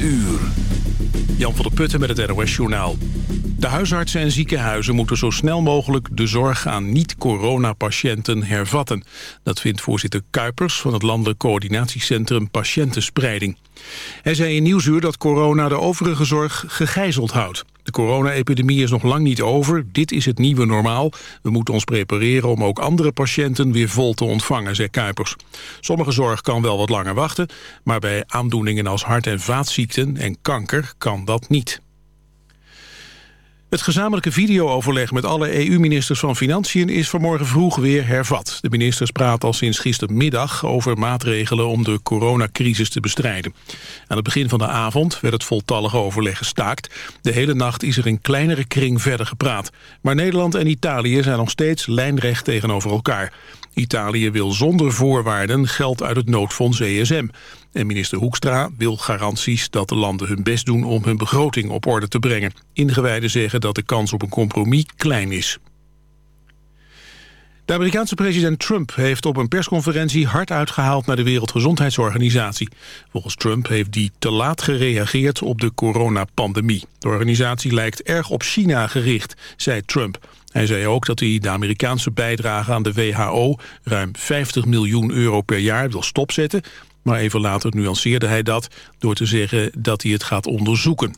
uur. Jan van der Putten met het NOS Journaal. De huisartsen en ziekenhuizen moeten zo snel mogelijk de zorg aan niet-coronapatiënten hervatten. Dat vindt voorzitter Kuipers van het Landelijk Coördinatiecentrum Patiëntenspreiding. Hij zei in Nieuwsuur dat corona de overige zorg gegijzeld houdt. De corona-epidemie is nog lang niet over. Dit is het nieuwe normaal. We moeten ons prepareren om ook andere patiënten weer vol te ontvangen, zei Kuipers. Sommige zorg kan wel wat langer wachten, maar bij aandoeningen als hart- en vaatziekten en kanker kan dat niet. Het gezamenlijke videooverleg met alle EU-ministers van Financiën is vanmorgen vroeg weer hervat. De ministers praten al sinds gistermiddag over maatregelen om de coronacrisis te bestrijden. Aan het begin van de avond werd het voltallige overleg gestaakt. De hele nacht is er in kleinere kring verder gepraat. Maar Nederland en Italië zijn nog steeds lijnrecht tegenover elkaar. Italië wil zonder voorwaarden geld uit het noodfonds ESM. En minister Hoekstra wil garanties dat de landen hun best doen om hun begroting op orde te brengen. Ingewijden zeggen dat de kans op een compromis klein is. De Amerikaanse president Trump heeft op een persconferentie hard uitgehaald naar de Wereldgezondheidsorganisatie. Volgens Trump heeft die te laat gereageerd op de coronapandemie. De organisatie lijkt erg op China gericht, zei Trump. Hij zei ook dat hij de Amerikaanse bijdrage aan de WHO, ruim 50 miljoen euro per jaar, wil stopzetten. Maar even later nuanceerde hij dat door te zeggen dat hij het gaat onderzoeken.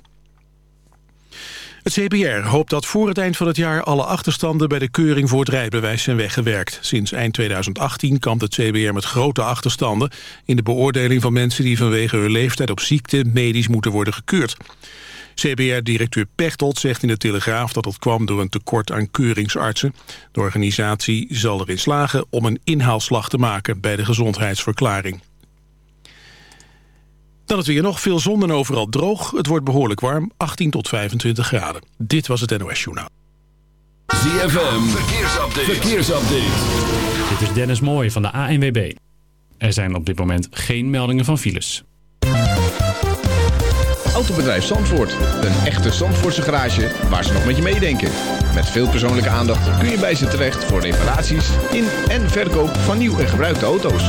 Het CBR hoopt dat voor het eind van het jaar alle achterstanden bij de keuring voor het rijbewijs zijn weggewerkt. Sinds eind 2018 kampt het CBR met grote achterstanden in de beoordeling van mensen die vanwege hun leeftijd op ziekte medisch moeten worden gekeurd. CBR-directeur Pechtold zegt in de Telegraaf dat het kwam door een tekort aan keuringsartsen. De organisatie zal erin slagen om een inhaalslag te maken bij de gezondheidsverklaring. Dan het weer nog veel zon en overal droog. Het wordt behoorlijk warm, 18 tot 25 graden. Dit was het NOS Journaal. ZFM, verkeersupdate. verkeersupdate. Dit is Dennis Mooij van de ANWB. Er zijn op dit moment geen meldingen van files. Autobedrijf Zandvoort. Een echte Zandvoortse garage waar ze nog met je meedenken. Met veel persoonlijke aandacht kun je bij ze terecht voor reparaties in en verkoop van nieuw en gebruikte auto's.